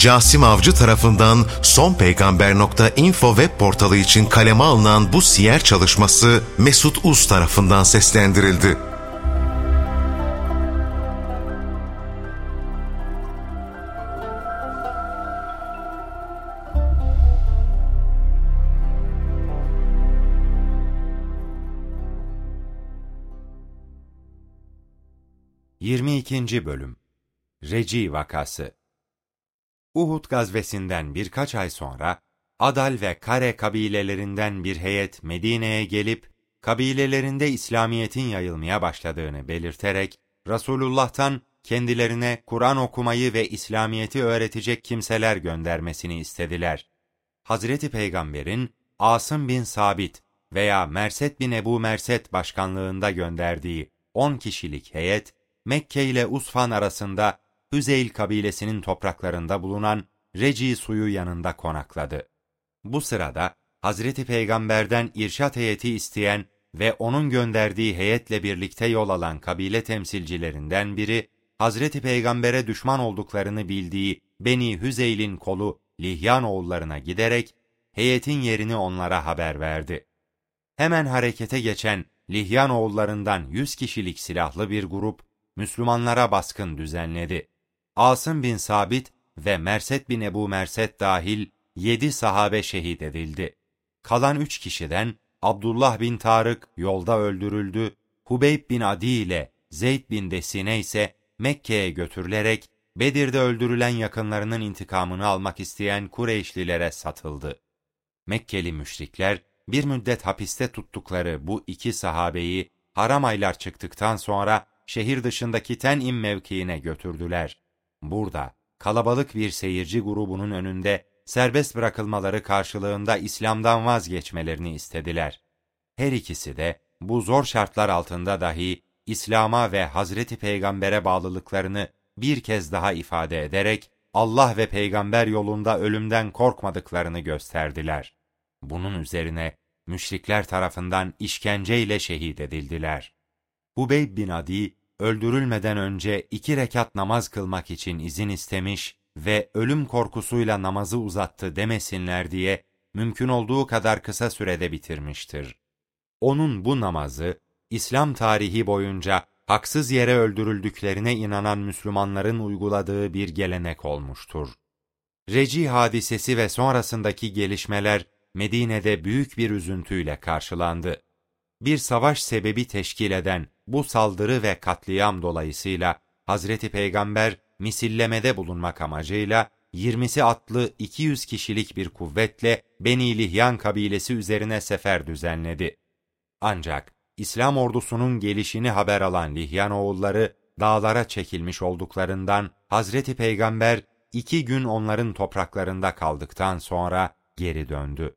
Casim Avcı tarafından sonpeygamber.info web portalı için kaleme alınan bu siyer çalışması Mesut Uz tarafından seslendirildi. Yirmi ikinci Bölüm Reci Vakası Uhud gazvesinden birkaç ay sonra Adal ve Kare kabilelerinden bir heyet Medine'ye gelip kabilelerinde İslamiyet'in yayılmaya başladığını belirterek Resulullah'tan kendilerine Kur'an okumayı ve İslamiyet'i öğretecek kimseler göndermesini istediler. Hazreti Peygamber'in Asım bin Sabit veya Merset bin Ebu Merset başkanlığında gönderdiği 10 kişilik heyet Mekke ile Usfan arasında Hüzeyl kabilesinin topraklarında bulunan Reci suyu yanında konakladı. Bu sırada Hazreti Peygamber'den irşat heyeti isteyen ve onun gönderdiği heyetle birlikte yol alan kabile temsilcilerinden biri, Hazreti Peygamber'e düşman olduklarını bildiği Beni Hüzeyl'in kolu Lihyan oğullarına giderek heyetin yerini onlara haber verdi. Hemen harekete geçen Lihyan oğullarından yüz kişilik silahlı bir grup Müslümanlara baskın düzenledi. Asım bin Sabit ve Merset bin Ebu Merset dahil yedi sahabe şehit edildi. Kalan üç kişiden Abdullah bin Tarık yolda öldürüldü, Hubeyb bin Adi ile Zeyd bin Desine ise Mekke'ye götürülerek Bedir'de öldürülen yakınlarının intikamını almak isteyen Kureyşlilere satıldı. Mekkeli müşrikler bir müddet hapiste tuttukları bu iki sahabeyi haram aylar çıktıktan sonra şehir dışındaki Ten'im mevkiine götürdüler. Burada kalabalık bir seyirci grubunun önünde serbest bırakılmaları karşılığında İslam'dan vazgeçmelerini istediler. Her ikisi de bu zor şartlar altında dahi İslam'a ve Hazreti Peygamber'e bağlılıklarını bir kez daha ifade ederek Allah ve peygamber yolunda ölümden korkmadıklarını gösterdiler. Bunun üzerine müşrikler tarafından işkenceyle şehit edildiler. Hubeyb bin Adi öldürülmeden önce iki rekat namaz kılmak için izin istemiş ve ölüm korkusuyla namazı uzattı demesinler diye mümkün olduğu kadar kısa sürede bitirmiştir. Onun bu namazı İslam tarihi boyunca haksız yere öldürüldüklerine inanan Müslümanların uyguladığı bir gelenek olmuştur. Reci hadisesi ve sonrasındaki gelişmeler Medine'de büyük bir üzüntüyle karşılandı. Bir savaş sebebi teşkil eden bu saldırı ve katliam dolayısıyla Hazreti Peygamber misillemede bulunmak amacıyla 20'si atlı 200 kişilik bir kuvvetle Beni Lihyan kabilesi üzerine sefer düzenledi. Ancak İslam ordusunun gelişini haber alan Lihyan oğulları dağlara çekilmiş olduklarından Hazreti Peygamber iki gün onların topraklarında kaldıktan sonra geri döndü.